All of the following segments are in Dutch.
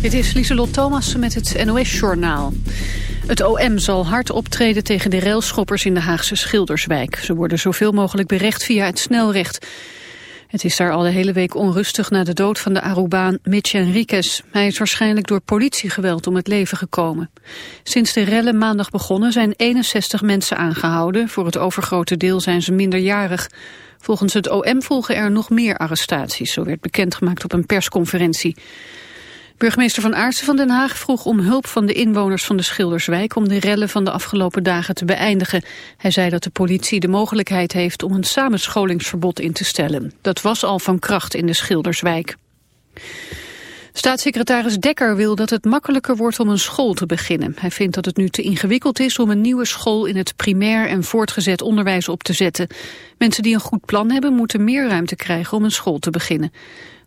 Dit is Lieselot Thomassen met het NOS-journaal. Het OM zal hard optreden tegen de railschoppers in de Haagse Schilderswijk. Ze worden zoveel mogelijk berecht via het snelrecht. Het is daar al de hele week onrustig na de dood van de Arubaan Mitch Henriquez. Hij is waarschijnlijk door politiegeweld om het leven gekomen. Sinds de rellen maandag begonnen zijn 61 mensen aangehouden. Voor het overgrote deel zijn ze minderjarig. Volgens het OM volgen er nog meer arrestaties, zo werd bekendgemaakt op een persconferentie. Burgemeester Van Aartsen van Den Haag vroeg om hulp van de inwoners van de Schilderswijk om de rellen van de afgelopen dagen te beëindigen. Hij zei dat de politie de mogelijkheid heeft om een samenscholingsverbod in te stellen. Dat was al van kracht in de Schilderswijk. Staatssecretaris Dekker wil dat het makkelijker wordt om een school te beginnen. Hij vindt dat het nu te ingewikkeld is om een nieuwe school in het primair en voortgezet onderwijs op te zetten. Mensen die een goed plan hebben moeten meer ruimte krijgen om een school te beginnen.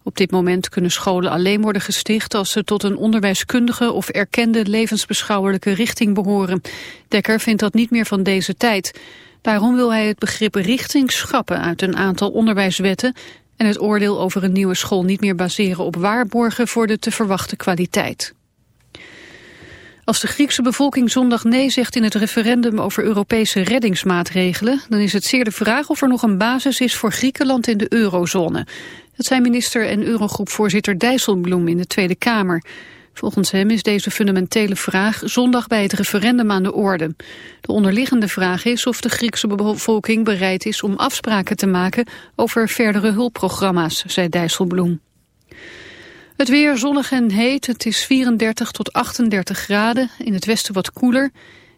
Op dit moment kunnen scholen alleen worden gesticht als ze tot een onderwijskundige of erkende levensbeschouwelijke richting behoren. Dekker vindt dat niet meer van deze tijd. Daarom wil hij het begrip richting schrappen uit een aantal onderwijswetten en het oordeel over een nieuwe school niet meer baseren op waarborgen voor de te verwachten kwaliteit. Als de Griekse bevolking zondag nee zegt in het referendum over Europese reddingsmaatregelen, dan is het zeer de vraag of er nog een basis is voor Griekenland in de eurozone. Dat zei minister en Eurogroepvoorzitter Dijsselbloem in de Tweede Kamer. Volgens hem is deze fundamentele vraag zondag bij het referendum aan de orde. De onderliggende vraag is of de Griekse bevolking bereid is om afspraken te maken over verdere hulpprogramma's, zei Dijsselbloem. Het weer zonnig en heet, het is 34 tot 38 graden, in het westen wat koeler.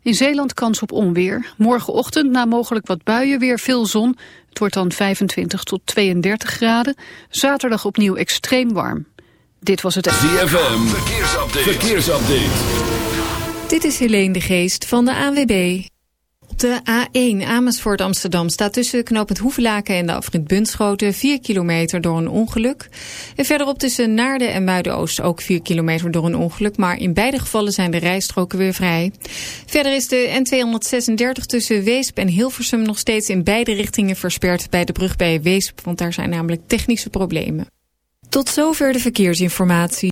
In Zeeland kans op onweer. Morgenochtend na mogelijk wat buien weer veel zon. Het wordt dan 25 tot 32 graden. Zaterdag opnieuw extreem warm. Dit was het... ZFM, verkeersupdate. verkeersupdate. Dit is Helene de Geest van de ANWB. Op de A1 Amersfoort Amsterdam staat tussen knooppunt Hoevelaken en de afrit Bunschoten 4 kilometer door een ongeluk. En verderop tussen Naarden en Muiden-Oost ook 4 kilometer door een ongeluk. Maar in beide gevallen zijn de rijstroken weer vrij. Verder is de N236 tussen Weesp en Hilversum nog steeds in beide richtingen versperd bij de brug bij Weesp. Want daar zijn namelijk technische problemen. Tot zover de verkeersinformatie.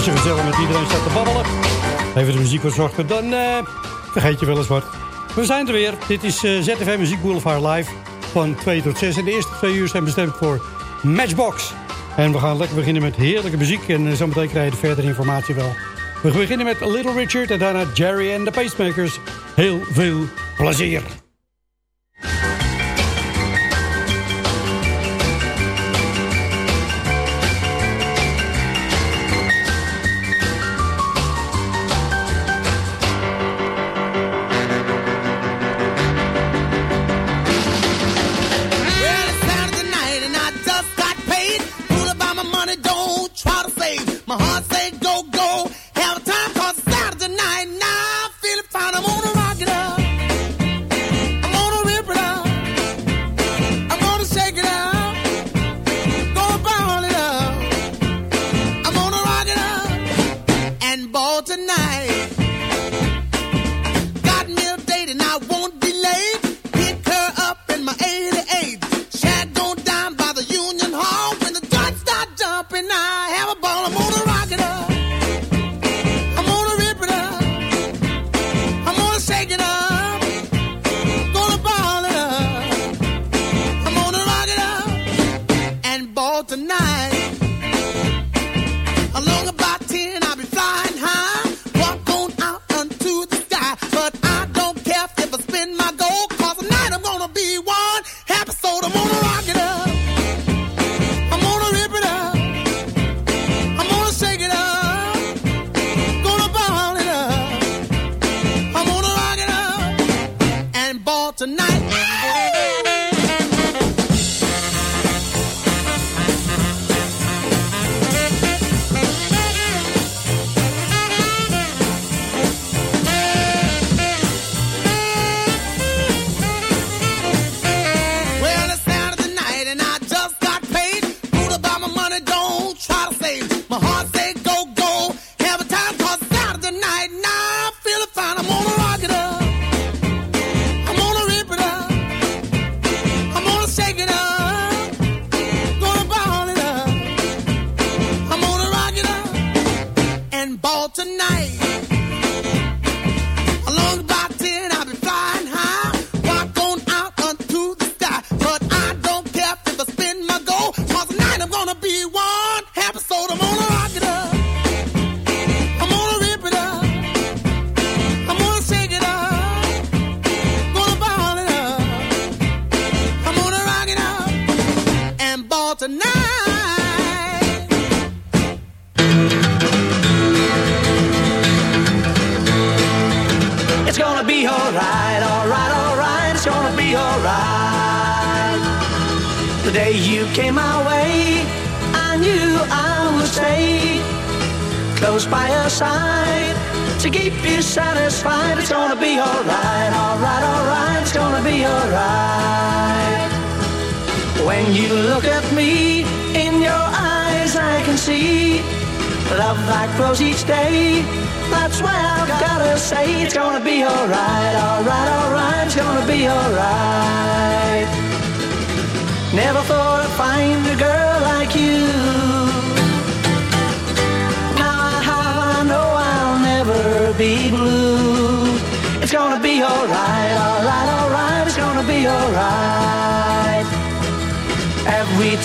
Als je gezellig met iedereen staat te babbelen, even de muziek zorgt, dan uh, vergeet je wel eens wat. We zijn er weer. Dit is uh, ZFM Muziek Boulevard Live van 2 tot 6. En de eerste twee uur zijn bestemd voor Matchbox. En we gaan lekker beginnen met heerlijke muziek. En uh, zometeen krijg je de verdere informatie wel We beginnen met Little Richard en daarna Jerry and the Pacemakers. Heel veel plezier. to keep you satisfied. It's gonna be alright, alright, alright. It's gonna be alright. When you look at me in your eyes, I can see love that grows each day. That's why I've gotta say it's gonna be alright, alright, alright. It's gonna be alright. Never thought I'd find a girl like you.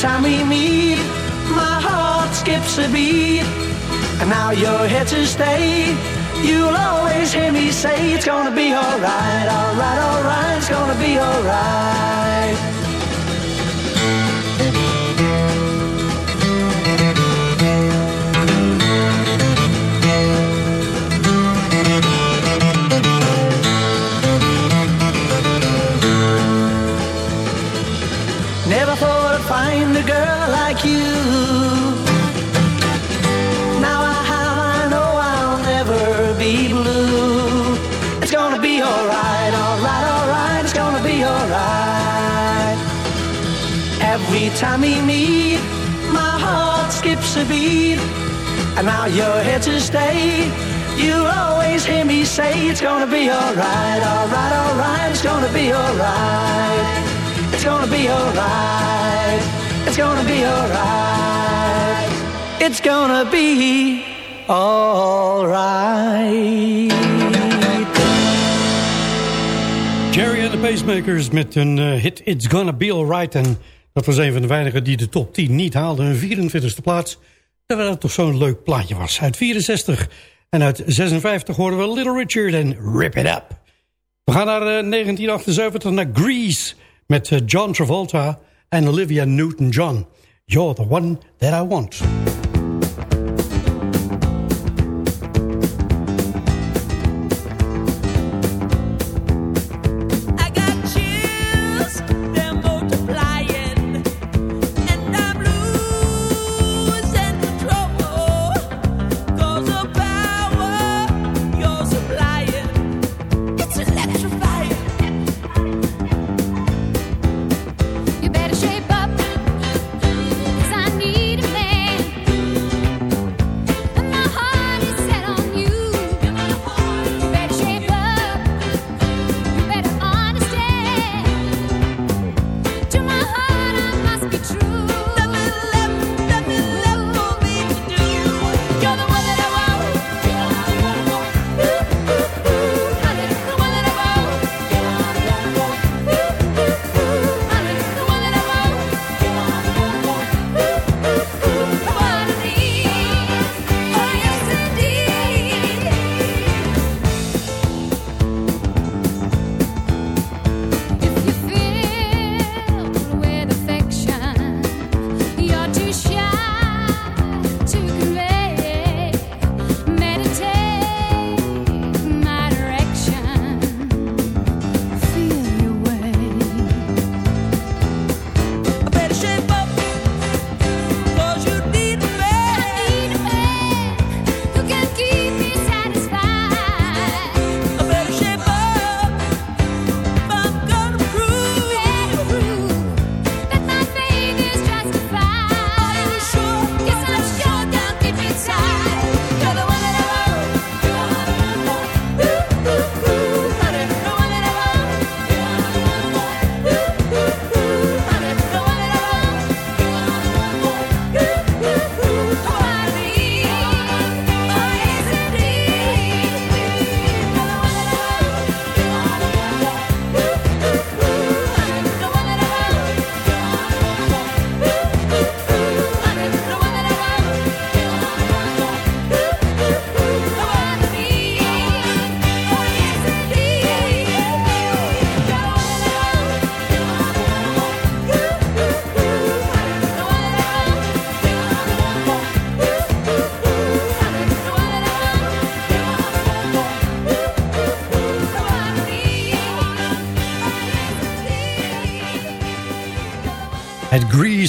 Time we meet, my heart skips a beat. And now you're here to stay. You'll always hear me say it's gonna be alright, alright, alright, it's gonna be alright. Girl like you. Now I have, I know I'll never be blue. It's gonna be alright, alright, alright, it's gonna be alright. Every time we meet, my heart skips a beat. And now you're here to stay. You'll always hear me say it's gonna be alright, alright, alright, it's gonna be alright. It's gonna be alright. It's gonna be alright. It's gonna be alright. Jerry and the Pacemakers met een uh, hit It's Gonna Be Alright. En dat was een van de weinigen die de top 10 niet haalde. Een 44ste plaats. Terwijl het toch zo'n leuk plaatje was. Uit 64. En uit 56 horen we Little Richard en Rip It Up. We gaan naar 1978 naar Greece met John Travolta en Olivia Newton-John. You're the one that I want.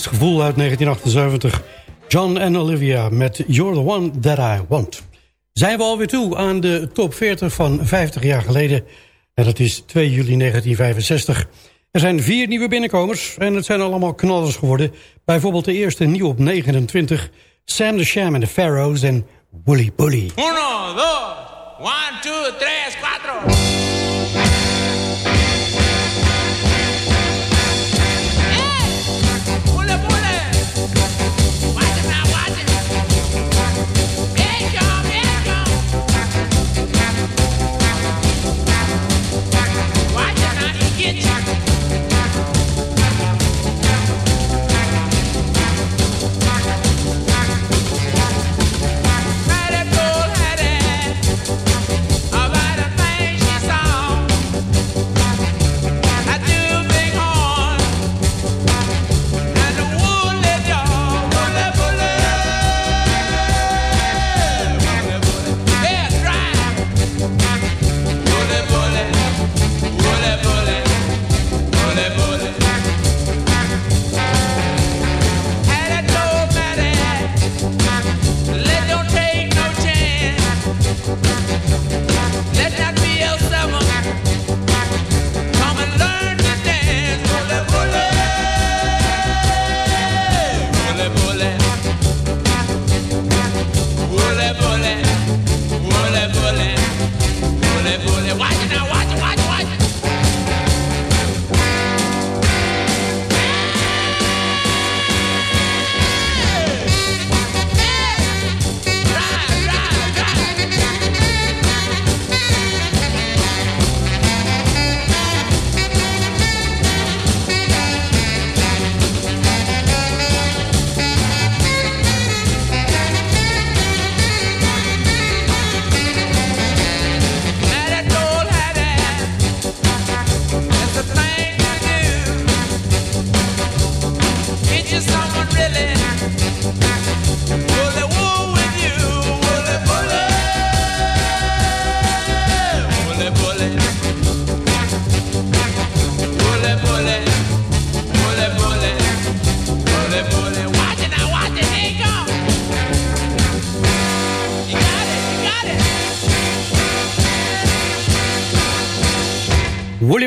Gevoel uit 1978. John en Olivia met You're the One That I Want. Zijn we alweer toe aan de top 40 van 50 jaar geleden. En dat is 2 juli 1965. Er zijn vier nieuwe binnenkomers en het zijn allemaal knallers geworden. Bijvoorbeeld de eerste nieuw op 29. Sam the Sham and the Pharaohs en Woolly Bully. Uno, dos, one, two, tres, cuatro.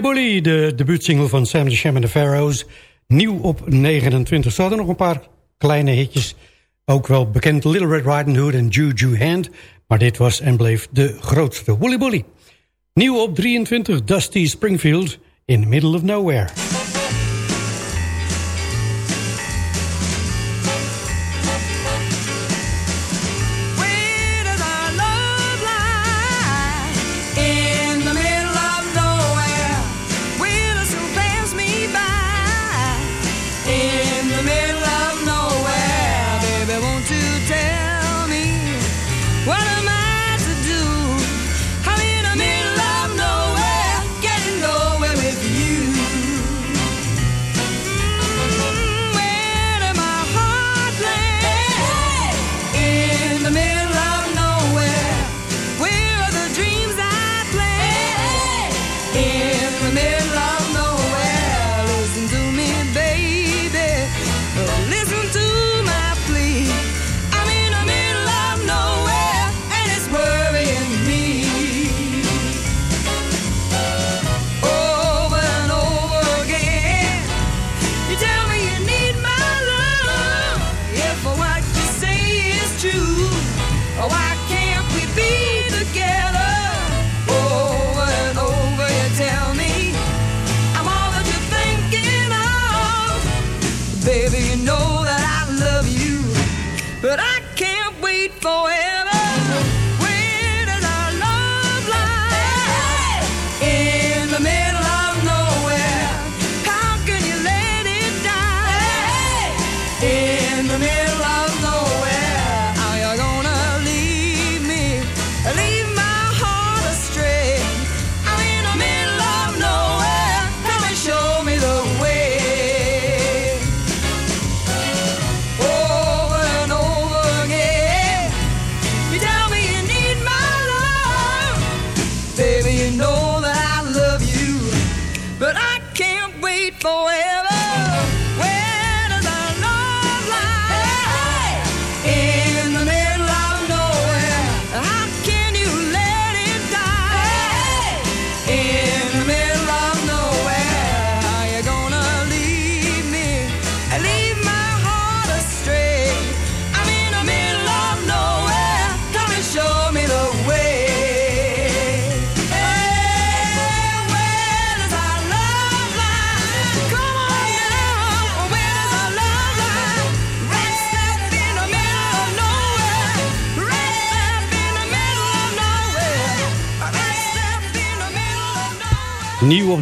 Woolly Bully, de debuutsingle van Sam the Sham and the Pharaohs. Nieuw op 29. Ze hadden nog een paar kleine hitjes. Ook wel bekend Little Red Riding Hood en Juju Hand. Maar dit was en bleef de grootste Woolly Bully. Nieuw op 23 Dusty Springfield in the Middle of Nowhere.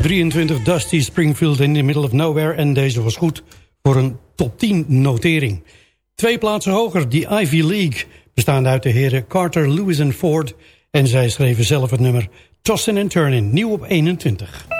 23 Dusty Springfield in the Middle of Nowhere. En deze was goed voor een top 10 notering. Twee plaatsen hoger, die Ivy League. Bestaande uit de heren Carter, Lewis en Ford. En zij schreven zelf het nummer Tossin and Turnin. Nieuw op 21.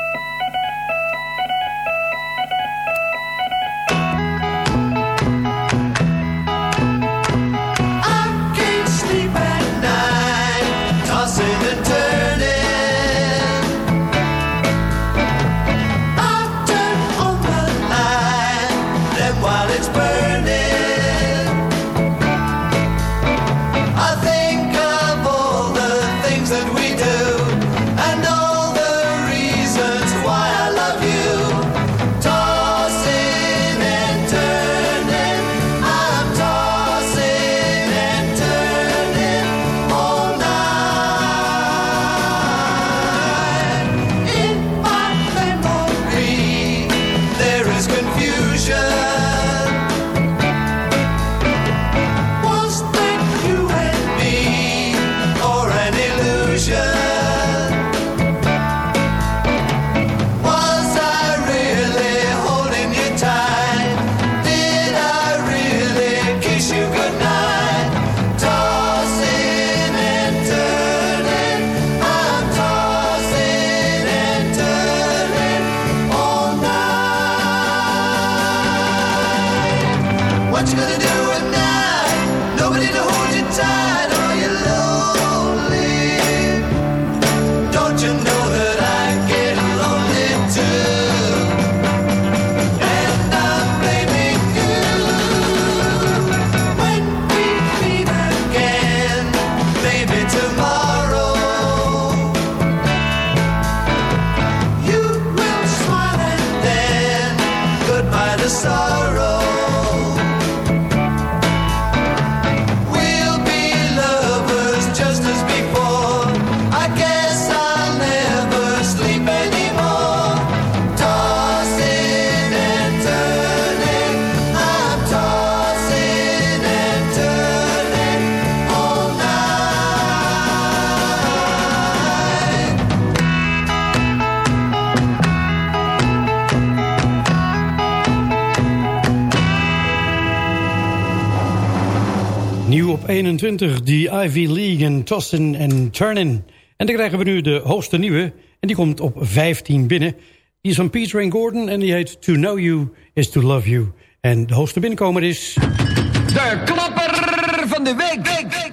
Op 21 die Ivy League en Tossen en Turnin. En dan krijgen we nu de hoogste nieuwe. En die komt op 15 binnen. Die is van Peter and Gordon en die heet To Know You Is To Love You. En de hoogste binnenkomer is... De klapper van de week. week, week.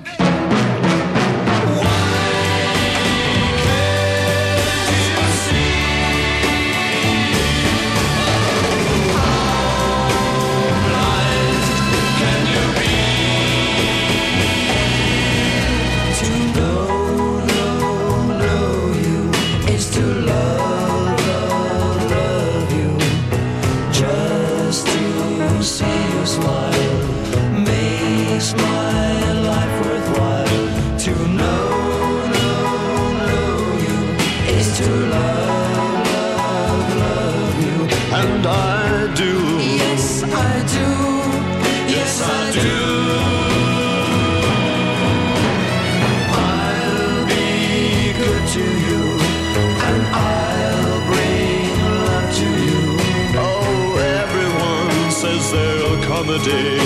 the day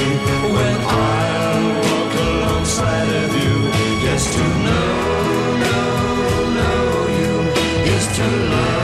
when I'll walk alongside of you yes, to know, know, know you is to love.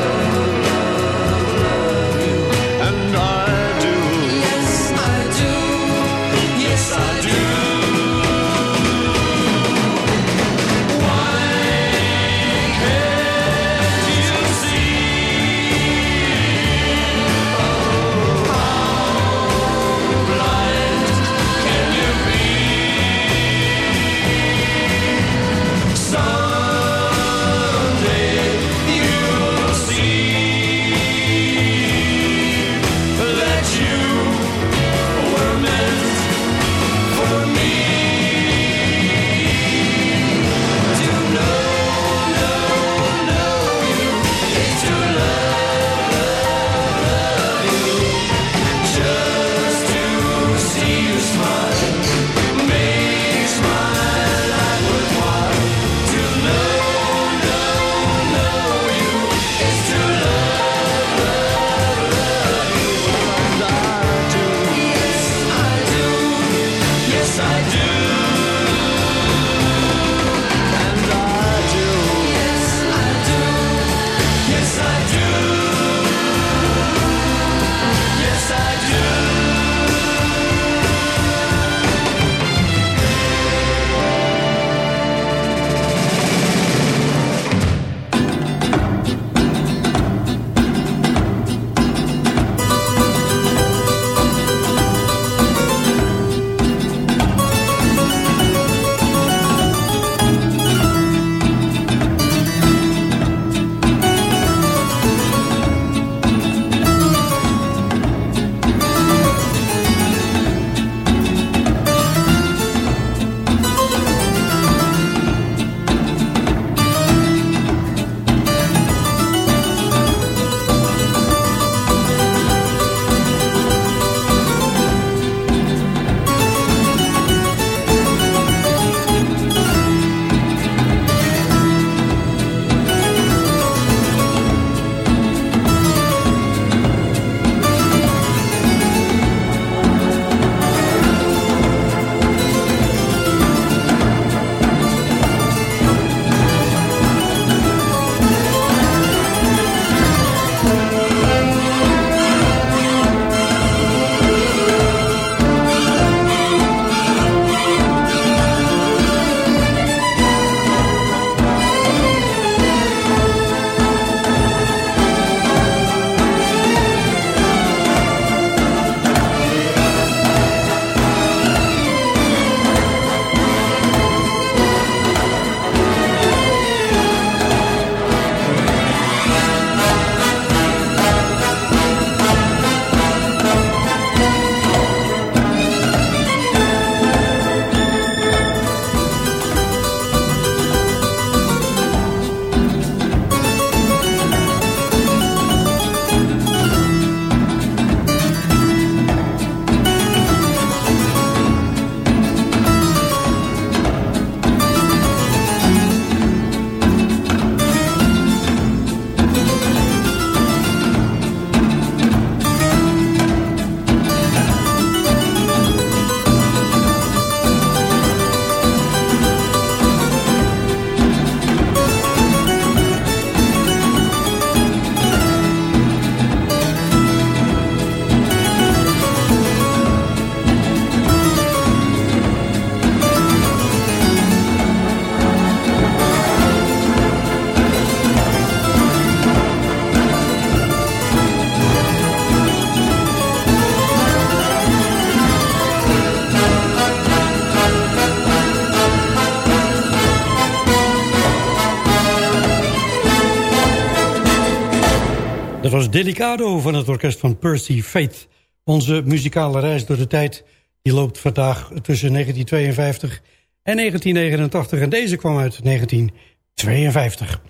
Delicado van het orkest van Percy Faith. Onze muzikale reis door de tijd die loopt vandaag tussen 1952 en 1989. En deze kwam uit 1952.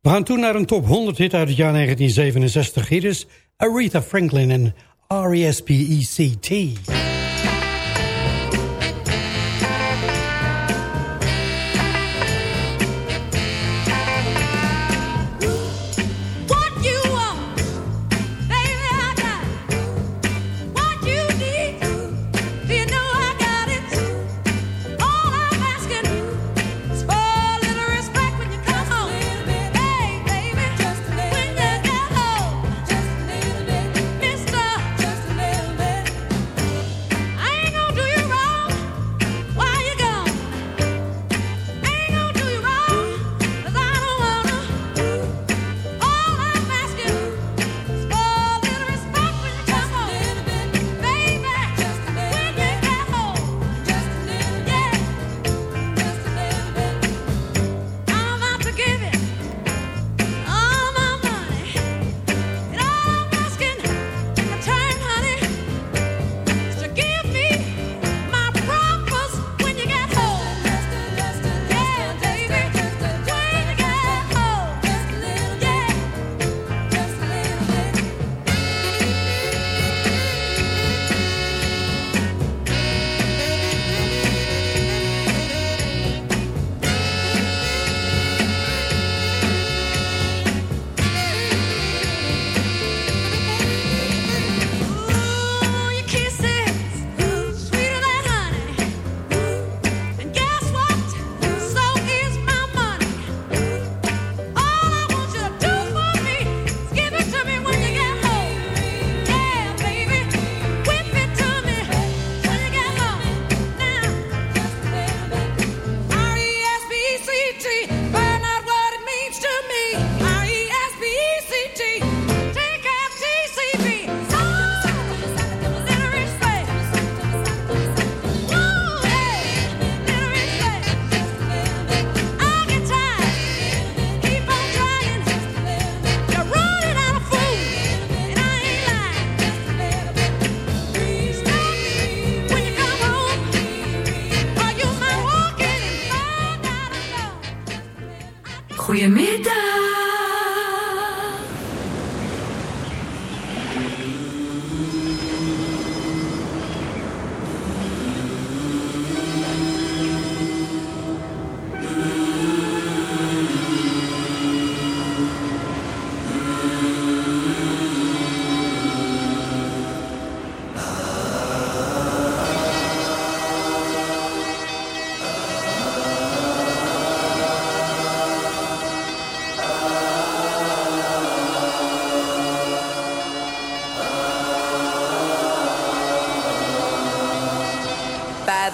We gaan toen naar een top 100 hit uit het jaar 1967. Hier is Aretha Franklin en R-E-S-P-E-C-T.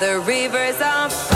The rivers of En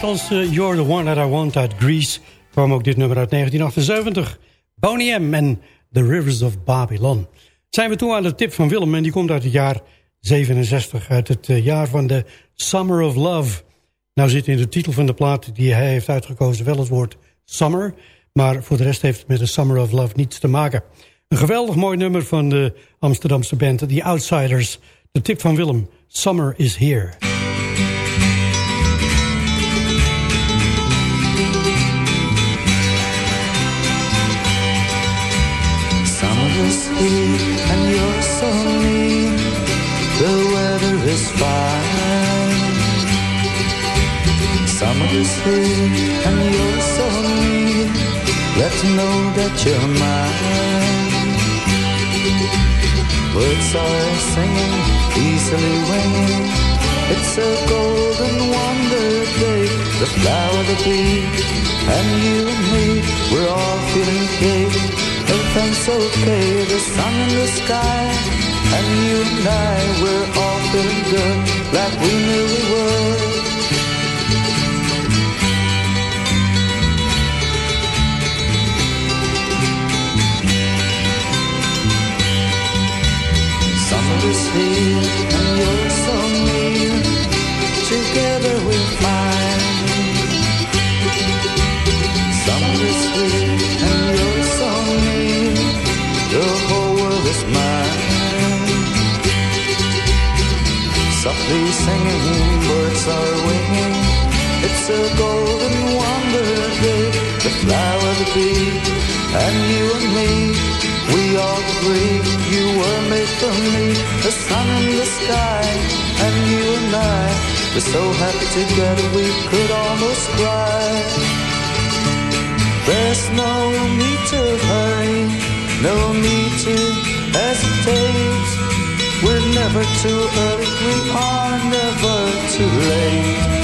net als uh, You're the One That I Want uit Greece... kwam ook dit nummer uit 1978. Boney M en The Rivers of Babylon. Zijn we toe aan de tip van Willem... en die komt uit het jaar 67. Uit het uh, jaar van de Summer of Love. Nou zit in de titel van de plaat die hij heeft uitgekozen... wel het woord Summer... maar voor de rest heeft het met de Summer of Love niets te maken. Een geweldig mooi nummer van de Amsterdamse band The Outsiders. De tip van Willem, Summer is Here. Fine. Summer is here and you're so near. Let's know that you're mine. Birds are singing, easily winging. It's a golden wonder day. The flower, the bee, and you and me, we're all feeling gay everything's okay, the sun in the sky, and you and I, were all feeling good, like we knew we were. Summer is here, Softly singing, birds are winging. It's a golden wonder day. The flower, the bee, and you and me. We all agree you were made for me. The sun in the sky, and you and I. We're so happy together we could almost cry. There's no need to hurry no need to hesitate. We're never too early, we are never too late.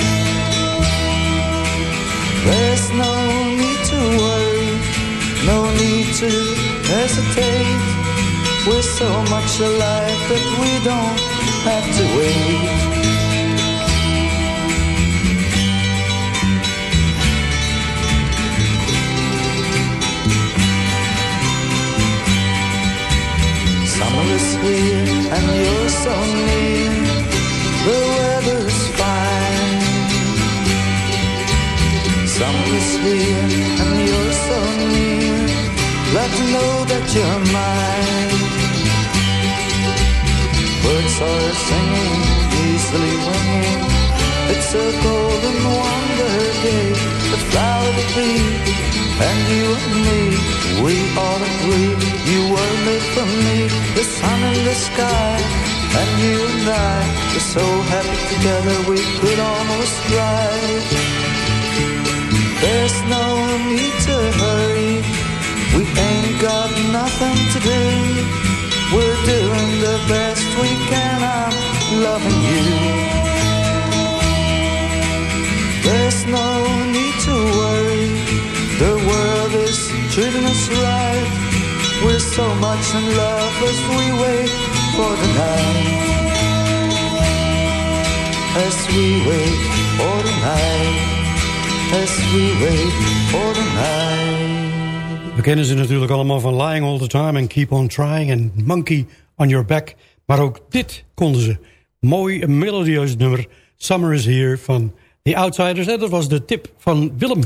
There's no need to worry, no need to hesitate. We're so much alike that we don't have to wait. And you're so near. The weather's fine. Summer's here and you're so near. Let know that you're mine. Birds are singing, easily winging. It's a golden wonder day. The flower to be and you and me, we all agree you were made for me, the sun in the sky. And you and I were so happy together we could almost cry. There's no need to hurry, we ain't got nothing to do. We're doing the best we can, I'm loving you. There's no need to worry the world is treating us right. We're so much in love as we wait for the night. As we wait for the night. As we wait for the night. We kennen ze natuurlijk allemaal van Lying All The Time en Keep On Trying en Monkey On Your Back. Maar ook dit konden ze. Mooi, melodieus nummer. Summer is Here van The Outsiders. En dat was de tip van Willem.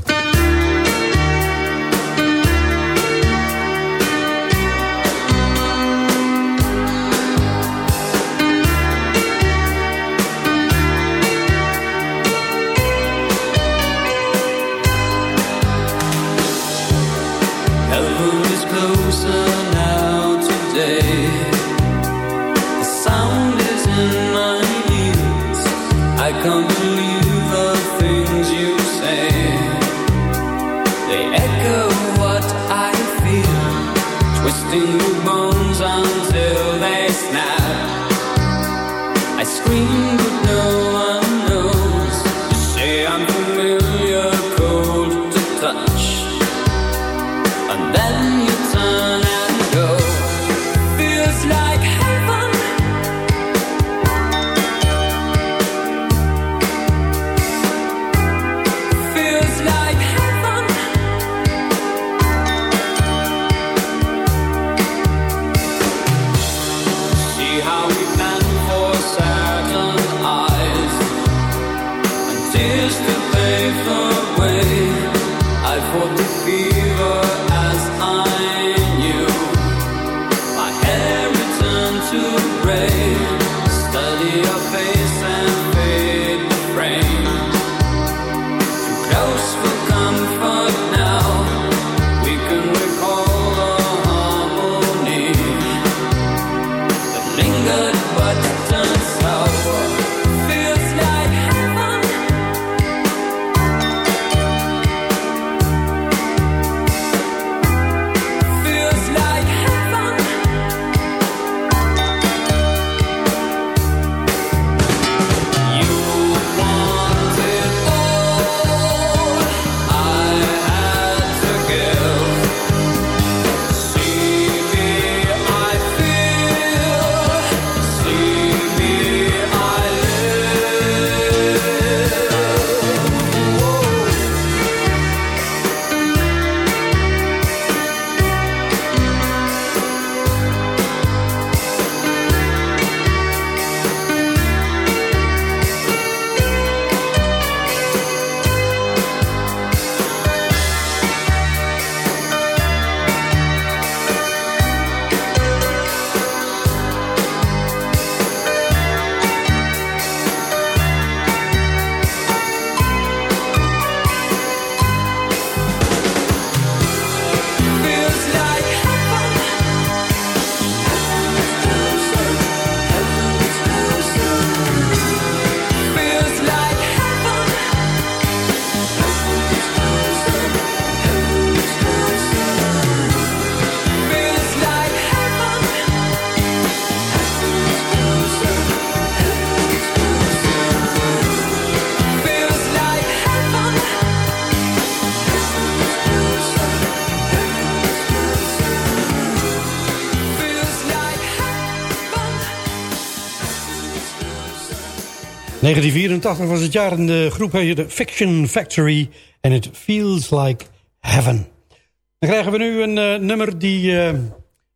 1984 was het jaar en de groep heette Fiction Factory en It Feels Like Heaven. Dan krijgen we nu een uh, nummer die uh,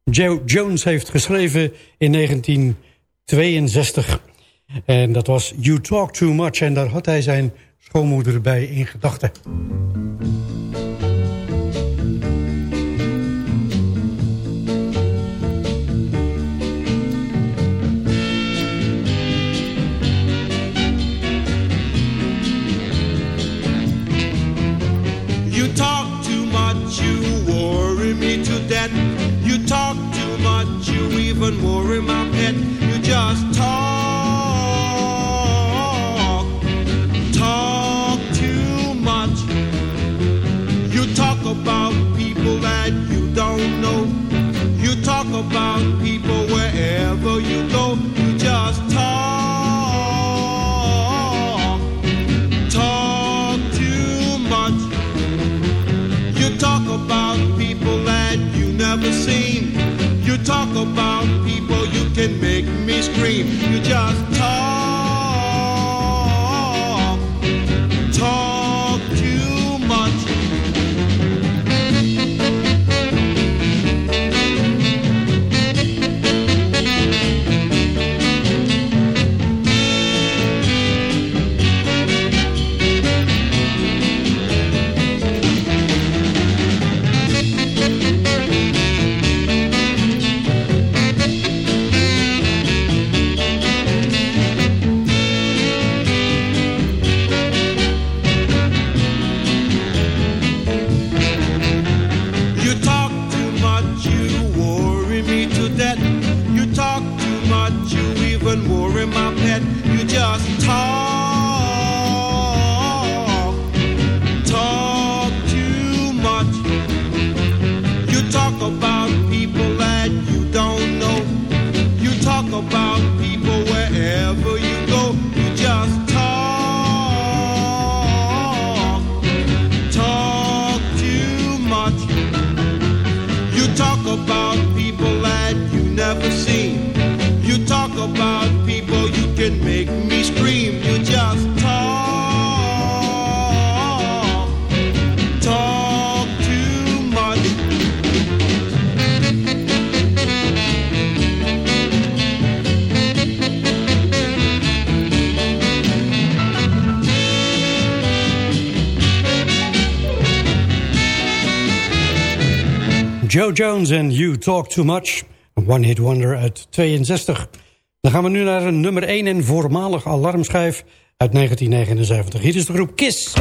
Joe Jones heeft geschreven in 1962. En dat was You Talk Too Much en daar had hij zijn schoonmoeder bij in gedachten. Even more in my pet. You just talk, talk too much. You talk about people that you don't know. You talk about people wherever you go. You just Talk about people, you can make me scream. You just talk, Jones en You Talk Too Much. Een one-hit wonder uit 62. Dan gaan we nu naar een nummer 1 en voormalig alarmschijf uit 1979. Hier is de groep KISS.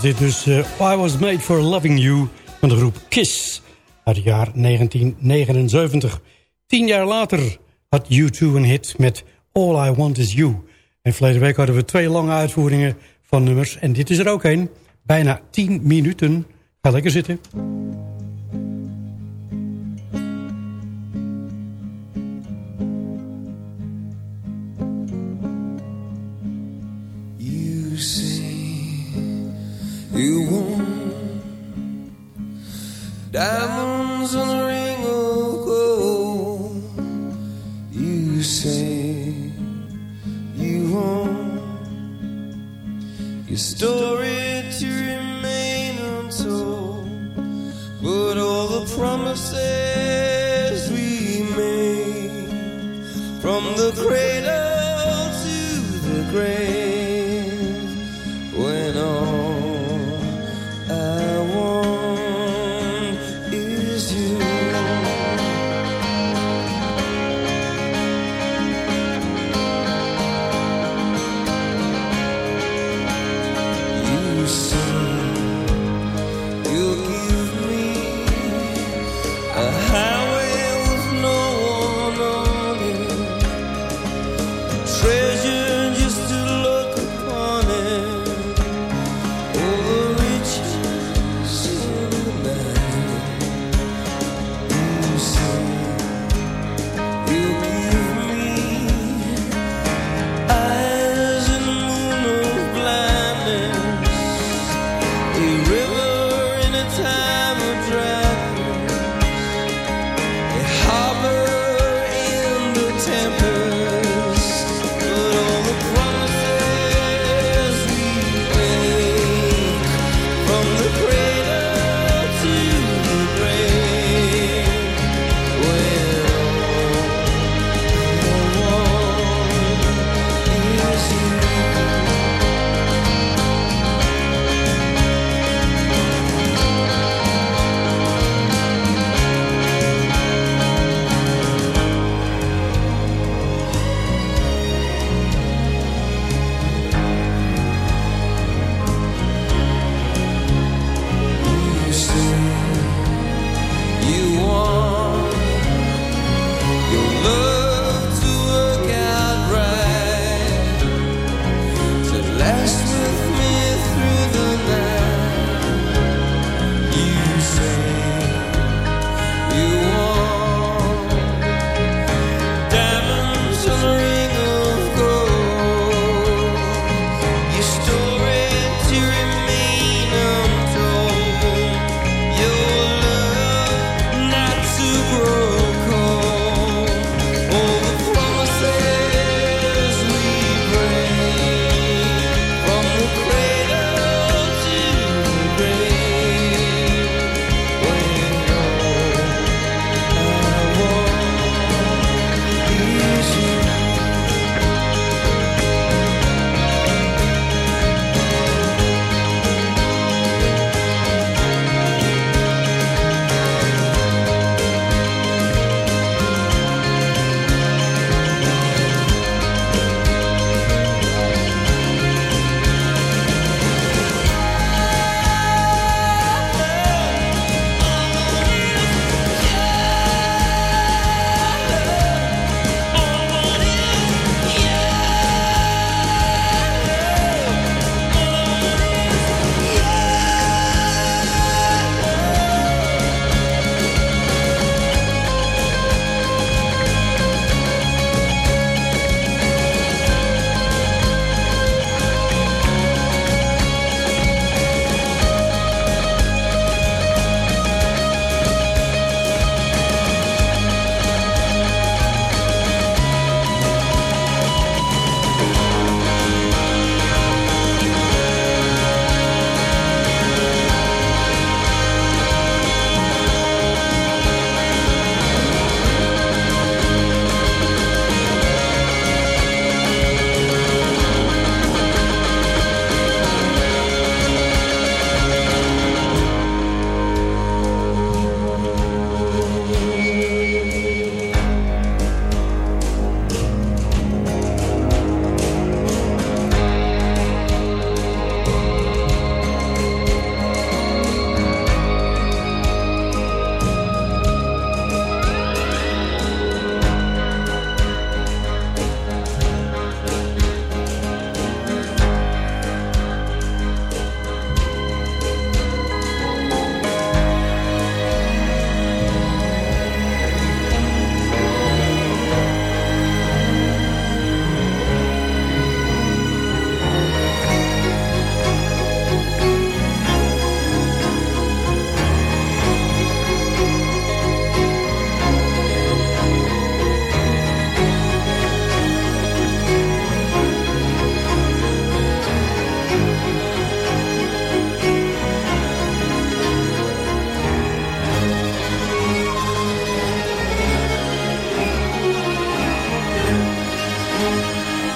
Dit dus uh, I Was Made For Loving You van de groep KISS uit het jaar 1979. Tien jaar later had U2 een hit met All I Want Is You. En verleden week hadden we twee lange uitvoeringen van nummers en dit is er ook een. Bijna 10 minuten. Ga lekker zitten.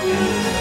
Yeah.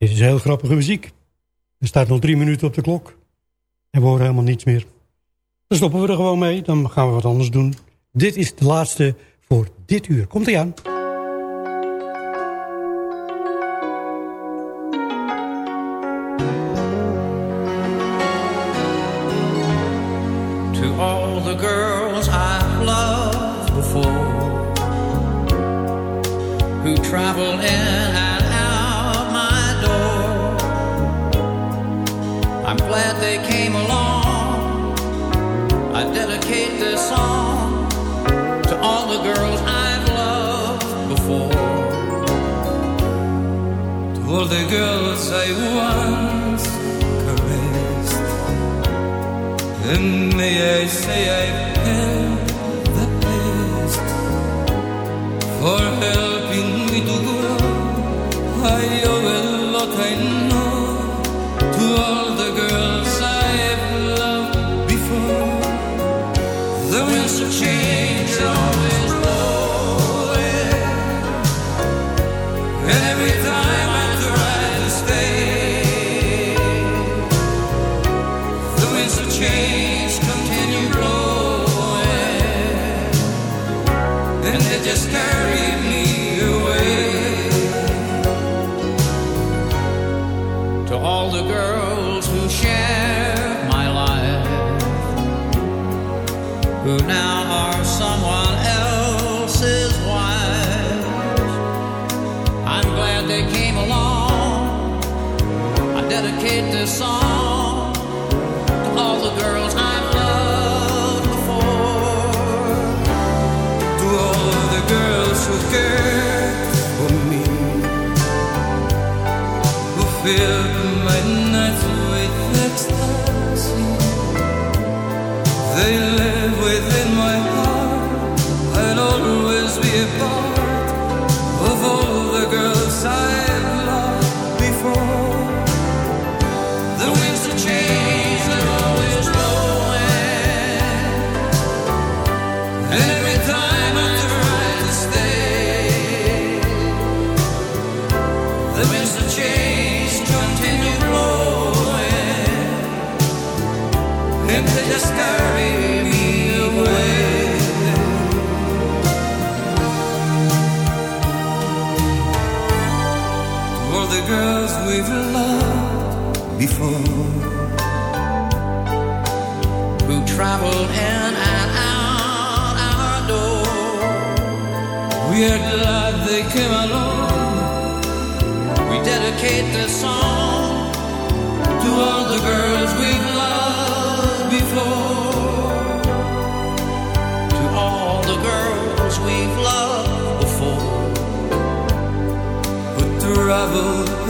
Dit is heel grappige muziek. Er staat nog drie minuten op de klok. En we horen helemaal niets meer. Dan stoppen we er gewoon mee. Dan gaan we wat anders doen. Dit is de laatste voor dit uur. Komt ie aan. Song To all the girls I've loved before. To all the girls I once caressed. And may I say I've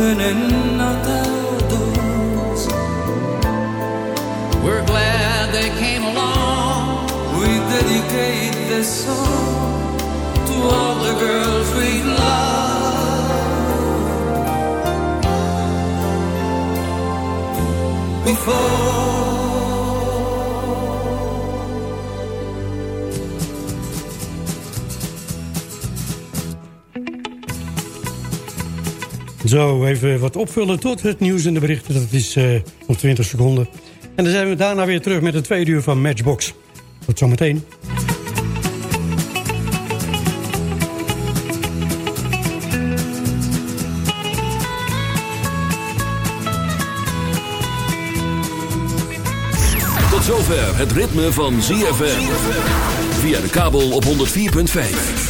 in and doors We're glad they came along. We dedicate this song To all the girls we loved before Zo, even wat opvullen tot het nieuws en de berichten. Dat is eh nog 20 seconden. En dan zijn we daarna weer terug met het tweede uur van Matchbox. Tot zometeen. Tot zover het ritme van ZFM. Via de kabel op 104.5.